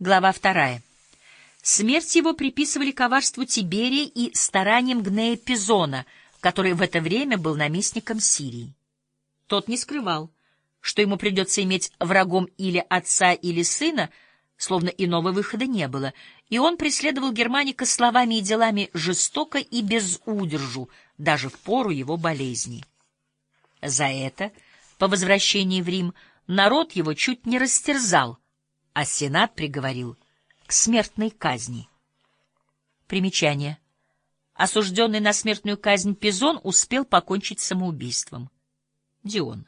Глава вторая. Смерть его приписывали коварству Тиберия и стараниям Гнея Пизона, который в это время был наместником Сирии. Тот не скрывал, что ему придется иметь врагом или отца, или сына, словно иного выхода не было, и он преследовал Германика словами и делами жестоко и без удержу, даже в пору его болезни. За это, по возвращении в Рим, народ его чуть не растерзал, а Сенат приговорил к смертной казни. Примечание. Осужденный на смертную казнь Пизон успел покончить самоубийством. Дион.